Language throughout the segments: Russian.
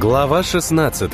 Глава 16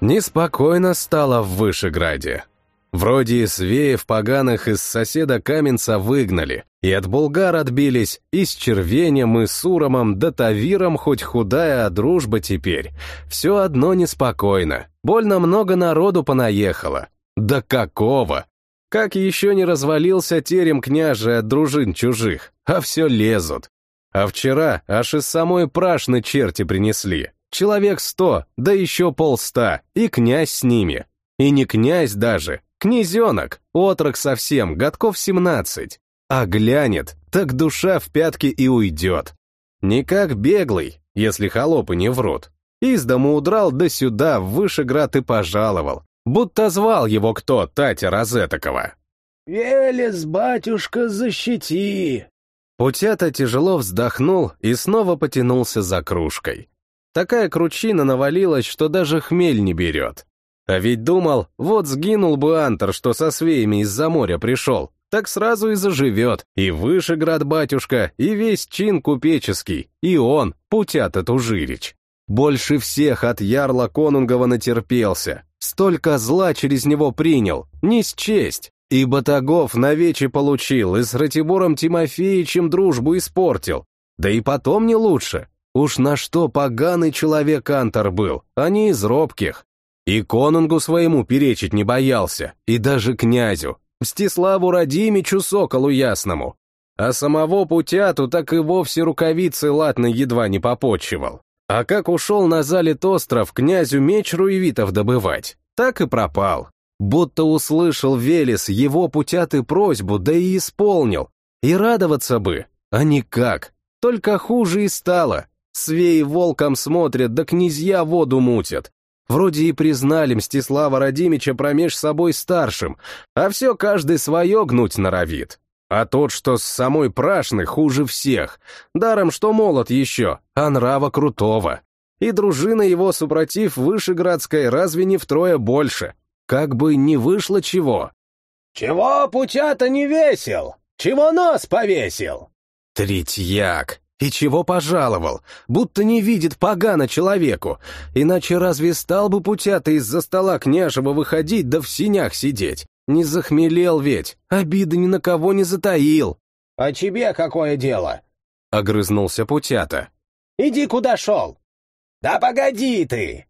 Неспокойно стало в Вышеграде. Вроде и свеев поганых из соседа Каменца выгнали, и от булгар отбились, и с Червенем, и с Уромом, да Тавиром хоть худая, а дружба теперь. Все одно неспокойно, больно много народу понаехало. Да какого! Как еще не развалился терем княжи от дружин чужих, а все лезут. А вчера аж из самой прашны черти принесли. Человек сто, да еще полста, и князь с ними. И не князь даже, князенок, отрок совсем, годков семнадцать. А глянет, так душа в пятки и уйдет. Не как беглый, если холопы не врут. Из дому удрал до сюда, в Вышеград и пожаловал. Будто звал его кто, Татя Розетокова. «Велес, батюшка, защити!» Путята тяжело вздохнул и снова потянулся за кружкой. Такая кручина навалилась, что даже хмель не берет. А ведь думал, вот сгинул бы Антер, что со свеями из-за моря пришел, так сразу и заживет, и Вышеград батюшка, и весь чин купеческий, и он, Путята Тужирич. Больше всех от ярла Конунгова натерпелся, столько зла через него принял, не счесть. И Батагов навече получил, и с Ратибором Тимофеевичем дружбу испортил. Да и потом не лучше. Уж на что поганый человек Антар был, а не из робких. И конунгу своему перечить не боялся, и даже князю, Мстиславу Радимичу Соколу Ясному. А самого Путяту так и вовсе рукавицы латной едва не попотчевал. А как ушел на залит остров князю меч руевитов добывать, так и пропал. Будто услышал Велес его путятый просьбу, да и исполнил. И радоваться бы, а никак. Только хуже и стало. Свеи волком смотрят, да князья воду мутят. Вроде и признали Мстислава Радимича промеж собой старшим, а все каждый свое гнуть норовит. А тот, что с самой Прашны, хуже всех. Даром, что молод еще, а нрава крутого. И дружина его, супротив Вышеградской, разве не втрое больше? Как бы не вышло чего. «Чего путя-то не весел? Чего нос повесил?» Третьяк. И чего пожаловал? Будто не видит погано человеку. Иначе разве стал бы путя-то из-за стола княжего выходить да в синях сидеть? Не захмелел ведь, обиды ни на кого не затаил. «А тебе какое дело?» — огрызнулся путята. «Иди куда шел!» «Да погоди ты!»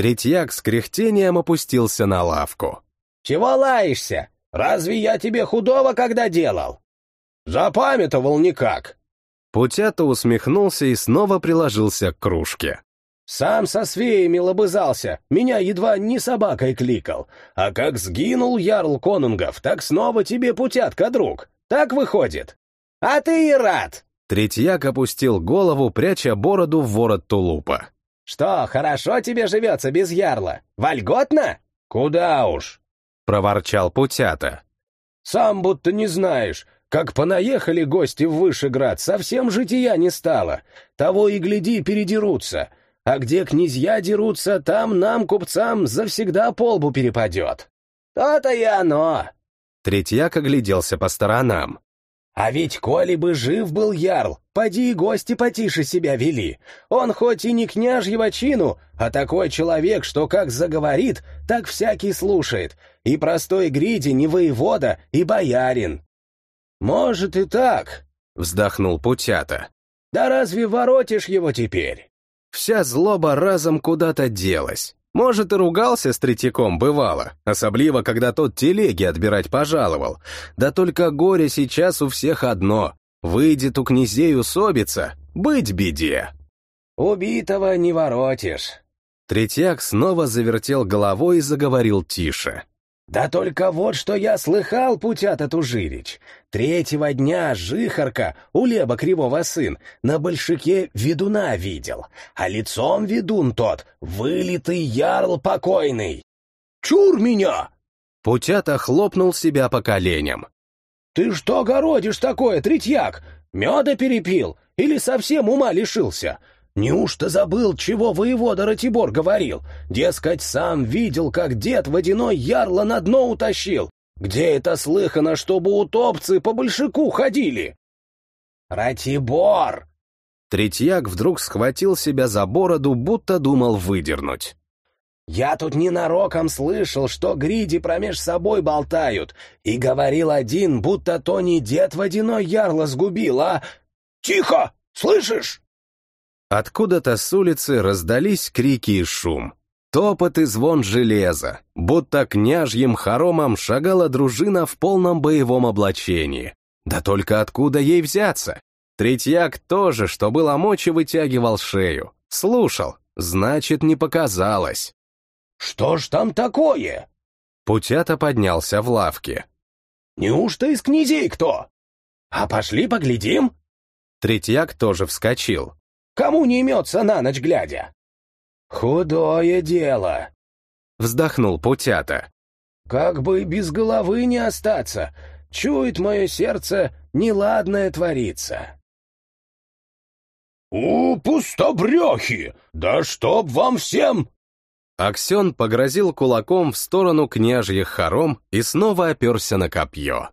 Третьяк с кряхтением опустился на лавку. «Чего лаешься? Разве я тебе худого когда делал?» «Запамятовал никак». Путята усмехнулся и снова приложился к кружке. «Сам со свеями лобызался, меня едва не собакой кликал. А как сгинул ярл конунгов, так снова тебе путятка, друг. Так выходит. А ты и рад!» Третьяк опустил голову, пряча бороду в ворот тулупа. «Что, хорошо тебе живется без ярла? Вольготно?» «Куда уж!» — проворчал Путята. «Сам будто не знаешь. Как понаехали гости в Вышеград, совсем жития не стало. Того и гляди, передерутся. А где князья дерутся, там нам, купцам, завсегда полбу перепадет. То-то и оно!» Третьяк огляделся по сторонам. А ведь коли бы жив был ярл, поди и гости потише себя вели. Он хоть и не княжьего чину, а такой человек, что как заговорит, так всякий слушает. И простой Гриди не воевода, и боярин. Может и так, вздохнул Путята. Да разве воротишь его теперь? Вся злоба разом куда-то делась. Может, и ругался с Третьяком, бывало, особливо, когда тот телеги отбирать пожаловал. Да только горе сейчас у всех одно. Выйдет у князей усобица, быть беде. «Убитого не воротишь». Третьяк снова завертел головой и заговорил тише. Да только вот что я слыхал, путята Тужирич. Третьего дня жихарка, у Леба Кривого сын, на большике ведуна видел, а лицом ведун тот, вылитый ярл покойный. Чур меня! Путята хлопнул себя по коленям. Ты что городишь такое, третьяк? Меда перепил или совсем ума лишился? Неужто забыл, чего воевода Ратибор говорил? Дескать, сам видел, как дед водяной ярло на дно утащил. Где это слыхано, чтобы утопцы по большаку ходили? Ратибор! Третьяк вдруг схватил себя за бороду, будто думал выдернуть. «Я тут ненароком слышал, что гриди промеж собой болтают, и говорил один, будто то не дед водяной ярло сгубил, а... Тихо! Слышишь?» Откуда-то с улицы раздались крики и шум. Топот и звон железа, будто княжьим хоромом шагала дружина в полном боевом облачении. Да только откуда ей взяться? Третьяк тоже, что было мочи, вытягивал шею. Слушал, значит, не показалось. «Что ж там такое?» Путята поднялся в лавке. «Неужто из князей кто? А пошли поглядим?» Третьяк тоже вскочил. «Кому не имется на ночь глядя?» «Худое дело», — вздохнул Путята. «Как бы без головы не остаться, чует мое сердце, неладное творится». «У, пустобрехи! Да чтоб вам всем!» Аксен погрозил кулаком в сторону княжьих хором и снова оперся на копье.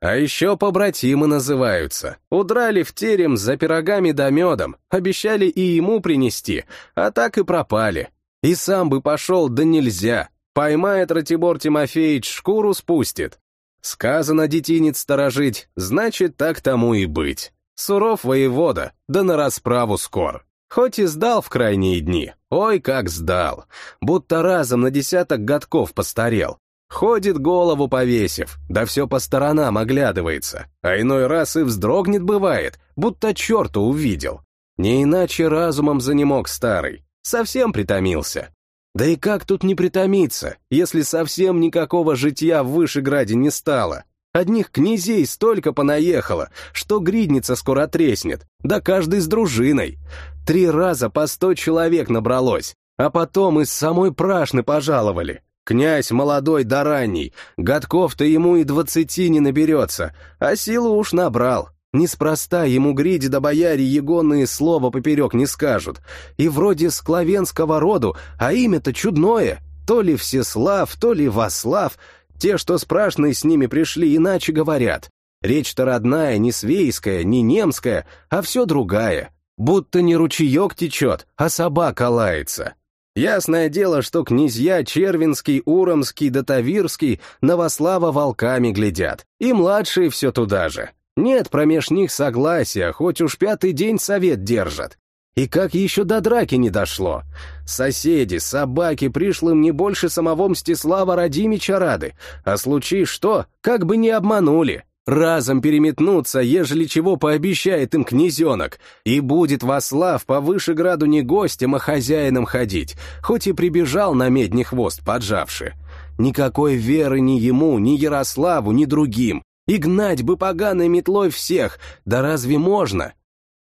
А еще побратимы называются. Удрали в терем за пирогами да медом, обещали и ему принести, а так и пропали. И сам бы пошел, да нельзя. Поймает Ратибор Тимофеевич, шкуру спустит. Сказано детинец сторожить, значит, так тому и быть. Суров воевода, да на расправу скор. Хоть и сдал в крайние дни, ой, как сдал. Будто разом на десяток годков постарел. Ходит голову повесив, да все по сторонам оглядывается, а иной раз и вздрогнет бывает, будто черта увидел. Не иначе разумом занемог старый, совсем притомился. Да и как тут не притомиться, если совсем никакого житья в Вышеграде не стало? Одних князей столько понаехало, что гридница скоро треснет, да каждый с дружиной. Три раза по сто человек набралось, а потом из самой Прашны пожаловали. Князь молодой да ранний, годков-то ему и двадцати не наберется, а силу уж набрал. Неспроста ему гриди да бояре егонные слова поперек не скажут. И вроде склавенского роду, а имя-то чудное. То ли Всеслав, то ли Вослав, те, что спрашенные с ними пришли, иначе говорят. Речь-то родная, не свейская, не немская, а все другая. Будто не ручеек течет, а собака лается. Ясное дело, что князья Червинский, Уромский да Тавирский Новослава волками глядят, и младшие все туда же. Нет промеж них согласия, хоть уж пятый день совет держат. И как еще до драки не дошло? Соседи, собаки пришлым не больше самого Мстислава Радимича рады, а случай что, как бы не обманули. Разом переметнуться, ежели чего пообещает им князенок, и будет Вослав по Вышеграду не гостем, а хозяином ходить, хоть и прибежал на медний хвост поджавши. Никакой веры ни ему, ни Ярославу, ни другим. И гнать бы поганой метлой всех, да разве можно?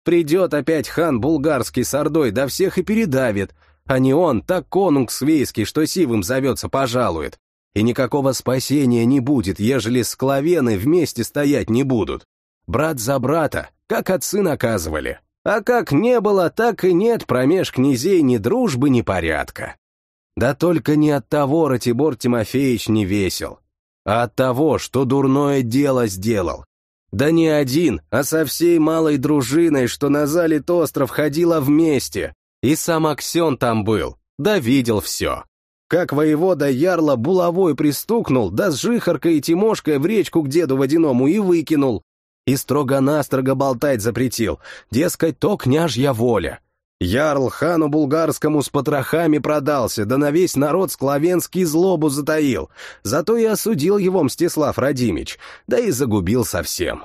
Придет опять хан булгарский с ордой, да всех и передавит, а не он, так конунг свейский, что сивым зовется, пожалует. И никакого спасения не будет, ежели склавены вместе стоять не будут. Брат за брата, как отцы наказывали. А как не было, так и нет промеж князей ни дружбы, ни порядка. Да только не от того Ратибор Тимофеевич не весел, а от того, что дурное дело сделал, да не один, а со всей малой дружиной, что на залит остров ходила вместе. И сам Аксен там был, да видел все. Как воевода Ярла булавой пристукнул, да с Жихаркой и Тимошкой в речку к деду водяному и выкинул. И строго-настрого болтать запретил, дескать, то княжья воля. Ярл хану булгарскому с потрохами продался, да на весь народ склавенский злобу затаил. Зато и осудил его Мстислав Радимич, да и загубил совсем.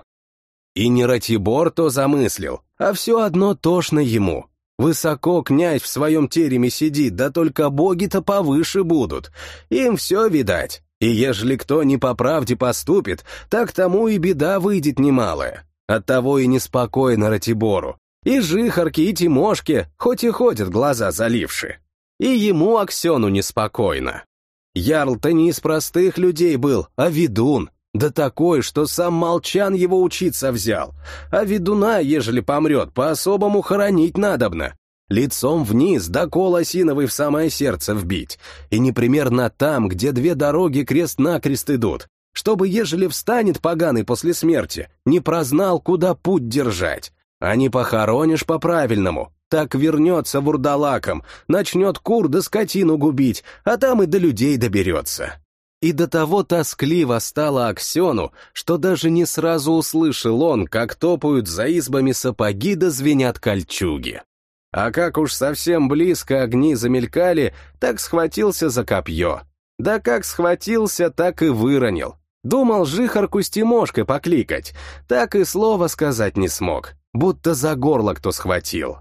И не Ратибор то замыслил, а все одно тошно ему. Высоко князь в своем тереме сидит, да только боги-то повыше будут. Им все видать. И ежели кто не по правде поступит, так тому и беда выйдет немалая. Оттого и неспокойно Ратибору. И жихарки, и Тимошки, хоть и ходят глаза заливши. И ему, Аксену, неспокойно. Ярл-то не из простых людей был, а ведун. Да такой, что сам Молчан его учиться взял. А ведуна, ежели помрет, по-особому хоронить надобно. Лицом вниз, да кол осиновый в самое сердце вбить. И непримерно там, где две дороги крест-накрест идут, чтобы, ежели встанет поганый после смерти, не прознал, куда путь держать. а не похоронишь по-правильному, так вернется вурдалаком, начнет кур да скотину губить, а там и до людей доберется. И до того тоскливо стало Аксену, что даже не сразу услышал он, как топают за избами сапоги да звенят кольчуги. А как уж совсем близко огни замелькали, так схватился за копье. Да как схватился, так и выронил. Думал жихарку с Тимошкой покликать, так и слова сказать не смог, будто за горло кто схватил.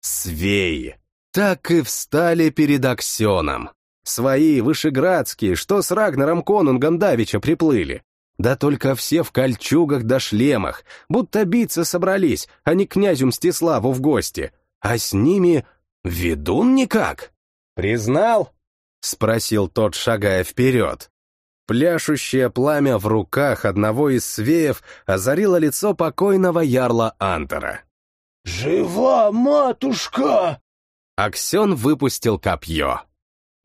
Свеи. Так и встали перед Аксеном. Свои, вышеградские, что с Рагнаром Конунгом Давича приплыли. Да только все в кольчугах да шлемах, будто биться собрались, а не князю Мстиславу в гости. А с ними ведун никак. «Признал?» — спросил тот, шагая вперед. Пляшущее пламя в руках одного из свеев озарило лицо покойного ярла Антера. «Жива, матушка!» Аксен выпустил копье.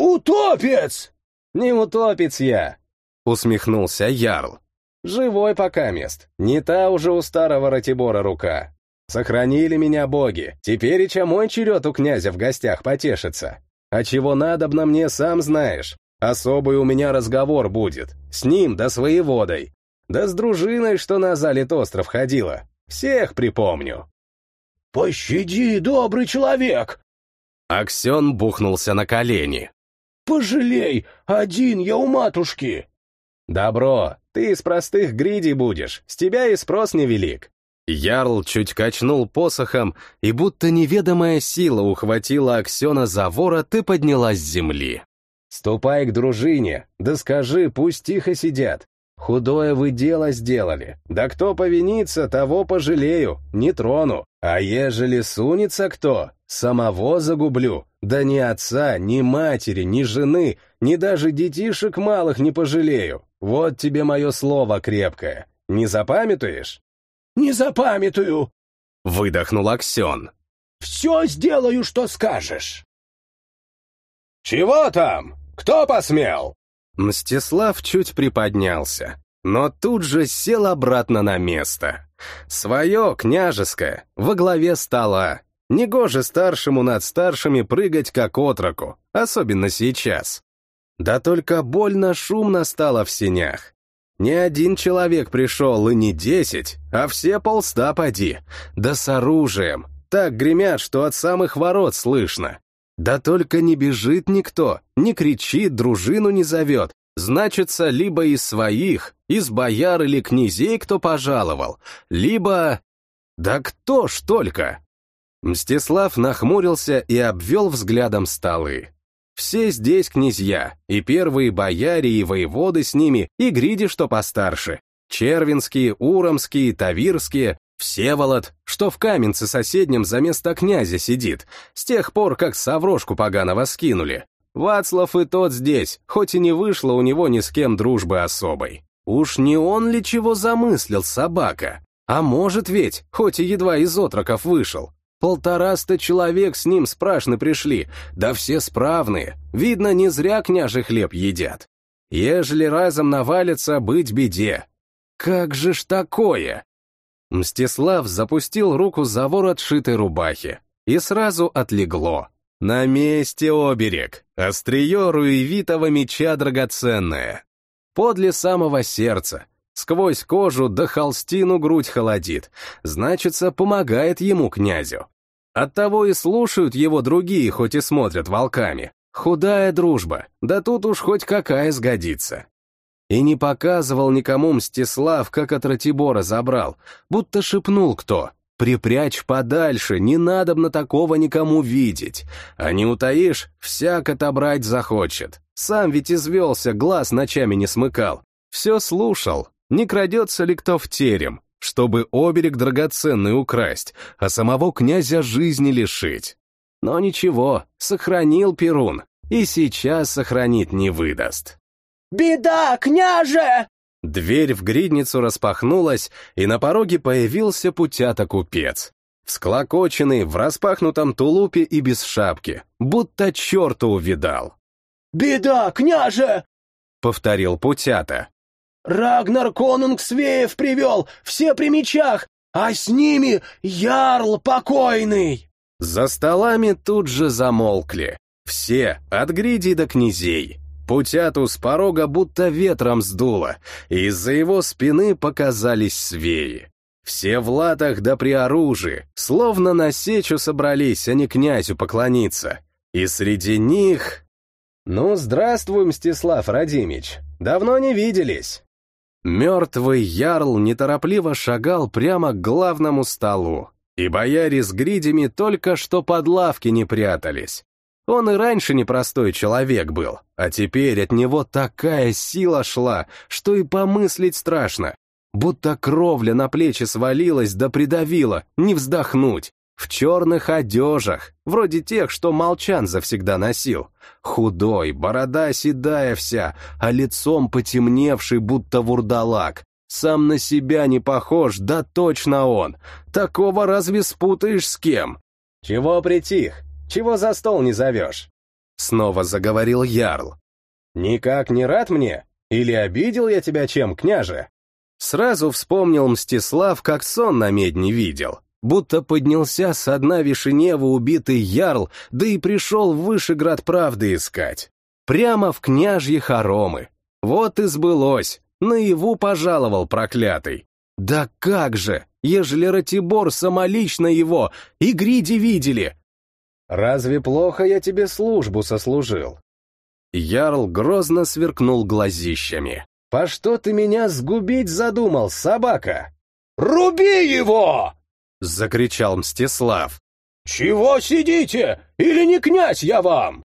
«Утопец!» «Не утопец я!» — усмехнулся Ярл. «Живой пока мест. Не та уже у старого Ратибора рука. Сохранили меня боги. Теперь и че мой черед у князя в гостях потешится. А чего надобно мне, сам знаешь. Особый у меня разговор будет. С ним да с воеводой. Да с дружиной, что на залит остров ходила. Всех припомню. «Пощади, добрый человек!» Аксен бухнулся на колени. «Пожалей, один я у матушки!» «Добро, ты из простых гридей будешь, с тебя и спрос невелик». Ярл чуть качнул посохом, и будто неведомая сила ухватила Аксена за ворот и поднялась с земли. «Ступай к дружине, да скажи, пусть тихо сидят. Худое вы дело сделали, да кто повинится, того пожалею, не трону. А ежели сунется кто, самого загублю, да ни отца, ни матери, ни жены, ни даже детишек малых не пожалею. Вот тебе мое слово крепкое. Не запамятуешь? Не запамятую, выдохнул Аксен. Все сделаю, что скажешь. Чего там? Кто посмел? Мстислав чуть приподнялся, но тут же сел обратно на место. Свое, княжеское, во главе стола. Негоже старшему над старшими прыгать как отроку, особенно сейчас. Да только больно шумно стало в сенях. Не один человек пришел, и не десять, а все полста поди. Да с оружием. Так гремят, что от самых ворот слышно. Да только не бежит никто, не кричит, дружину не зовет. Значится, либо из своих, из бояр или князей кто пожаловал, либо... Да кто ж только? Мстислав нахмурился и обвел взглядом столы. Все здесь князья, и первые бояре, и воеводы с ними, и гриди, что постарше. Червинские, Уромские, Тавирские, Всеволод, что в каменце соседнем за место князя сидит, с тех пор, как Саврошку поганого скинули. Вацлав и тот здесь, хоть и не вышло у него ни с кем дружбы особой. Уж не он ли чего замыслил, собака? А может ведь, хоть и едва из отроков вышел. Полтораста человек с ним спрашны пришли, да все справные. Видно, не зря княжий хлеб едят. Ежели разом навалится, быть беде. Как же ж такое? Мстислав запустил руку за ворот шитой рубахи, и сразу отлегло. На месте оберег, острие руевитого меча драгоценное. Подле самого сердца, сквозь кожу до холстину грудь холодит, значится, помогает ему князю. Оттого и слушают его другие, хоть и смотрят волками. Худая дружба, да тут уж хоть какая сгодится. И не показывал никому Мстислав, как от Ратибора забрал, будто шепнул кто. «Припрячь подальше, не надо на такого никому видеть. А не утаишь, всяк отобрать захочет. Сам ведь извелся, глаз ночами не смыкал. Все слушал, не крадется ли кто в терем, чтобы оберег драгоценный украсть, а самого князя жизни лишить. Но ничего, сохранил Перун, и сейчас сохранить не выдаст. «Беда, княже!» Дверь в гридницу распахнулась, и на пороге появился путята-купец. Всклокоченный, в распахнутом тулупе и без шапки, будто черта увидал. «Беда, княже!» — повторил путята. «Рагнар конунг Свеев привел, все при мечах, а с ними ярл покойный!» За столами тут же замолкли. Все, от гриди до князей. Путяту с порога будто ветром сдуло, и из-за его спины показались свеи. Все в латах да при оружии, словно на сечу собрались, а не князю поклониться. И среди них... «Ну, здравствуй, Мстислав Радимич. Давно не виделись». Мертвый ярл неторопливо шагал прямо к главному столу, и бояре с гридями только что под лавки не прятались. Он и раньше непростой человек был, а теперь от него такая сила шла, что и помыслить страшно. Будто кровля на плечи свалилась да придавила, не вздохнуть. В черных одежах, вроде тех, что Молчан завсегда носил. Худой, борода седая вся, а лицом потемневший, будто вурдалак. Сам на себя не похож, да точно он. Такого разве спутаешь с кем? Чего притих? Чего за стол не зовешь? Снова заговорил Ярл. Никак не рад мне? Или обидел я тебя чем, княже? Сразу вспомнил Мстислав, как сон на медне видел. Будто поднялся с дна Вишенева убитый Ярл, да и пришел в Вышеград правды искать. Прямо в княжьи хоромы. Вот и сбылось, наяву пожаловал проклятый. Да как же, ежели Ратибор самолично его и Гриди видели, Разве плохо я тебе службу сослужил?» Ярл грозно сверкнул глазищами. «По что ты меня сгубить задумал, собака?» «Руби его!» — закричал Мстислав. «Чего сидите? Или не князь я вам?»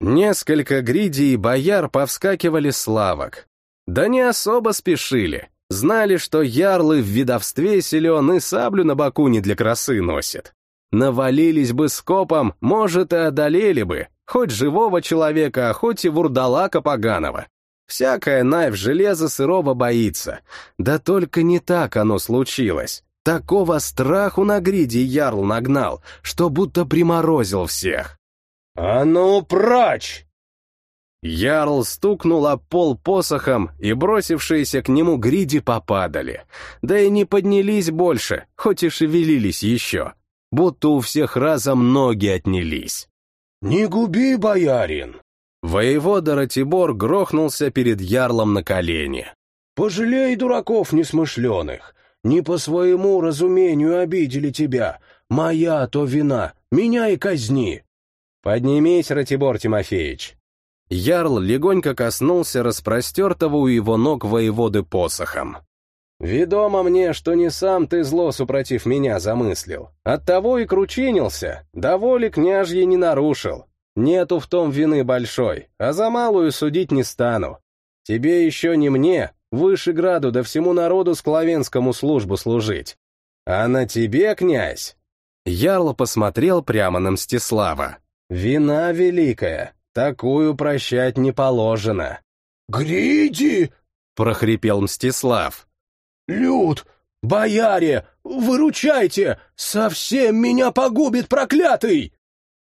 Несколько гриди и бояр повскакивали с лавок. Да не особо спешили. Знали, что ярлы в видовстве силен и саблю на боку не для красы носит. Навалились бы скопом, может, и одолели бы, хоть живого человека, а хоть и вурдалака поганого. Всякая найв железа сырого боится. Да только не так оно случилось. Такого страху на гриде ярл нагнал, что будто приморозил всех. «А ну, прочь!» Ярл стукнул о пол посохом, и бросившиеся к нему гриди попадали. Да и не поднялись больше, хоть и шевелились еще будто у всех разом ноги отнялись. «Не губи, боярин!» Воевода Ратибор грохнулся перед ярлом на колени. «Пожалей дураков несмышленых! Не по своему разумению обидели тебя. Моя то вина, меня и казни!» «Поднимись, Ратибор Тимофеевич!» Ярл легонько коснулся распростертого у его ног воеводы посохом. Ведомо мне, что не сам ты зло супротив меня замыслил. Оттого и кручинился, да воли княжьей не нарушил. Нету в том вины большой, а за малую судить не стану. Тебе еще не мне, выше граду да всему народу склавенскому службу служить. А на тебе, князь?» Ярл посмотрел прямо на Мстислава. «Вина великая, такую прощать не положено». «Гриди!» — прохрипел Мстислав. «Люд! Бояре! Выручайте! Совсем меня погубит проклятый!»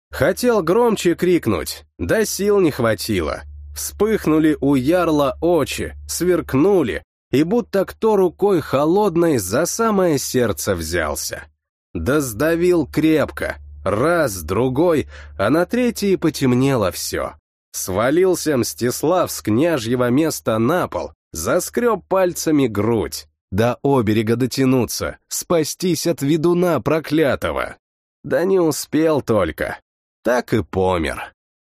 Хотел громче крикнуть, да сил не хватило. Вспыхнули у ярла очи, сверкнули, и будто кто рукой холодной за самое сердце взялся. Да сдавил крепко, раз, другой, а на третий потемнело все. Свалился Мстислав с княжьего места на пол, заскреб пальцами грудь до оберега дотянуться, спастись от ведуна проклятого. Да не успел только. Так и помер.